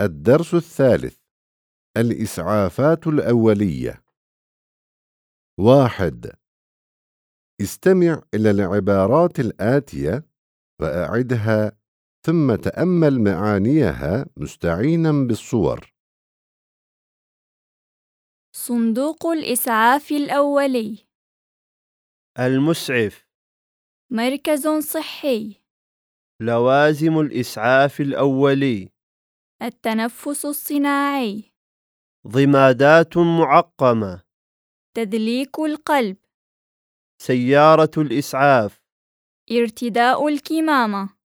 الدرس الثالث الإسعافات الأولية. واحد استمع إلى العبارات الآتية وأعدها ثم تأمل معانيها مستعينا بالصور. صندوق الإسعاف الأولي. المسعف. مركز صحي. لوازم الإسعاف الأولي. التنفس الصناعي. ضمادات معقمة. تدليك القلب. سيارة الإسعاف. ارتداء الكمامة.